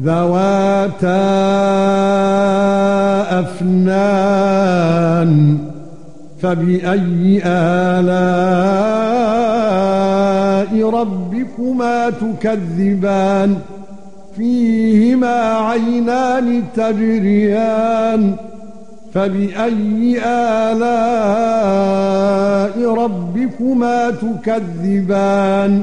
ذواتا أفنان فبأي آلاء ربكما تكذبان؟ فيهما عينان تجريان فبأي آلاء ربكما تكذبان؟